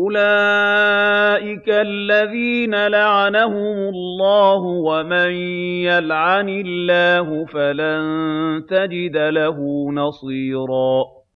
أُولَٰئِكَ الَّذِينَ لَعَنَهُمُ اللَّهُ ۖ وَمَن يَلْعَنِ اللَّهُ فَلَن تَجِدَ لَهُ نَصِيرًا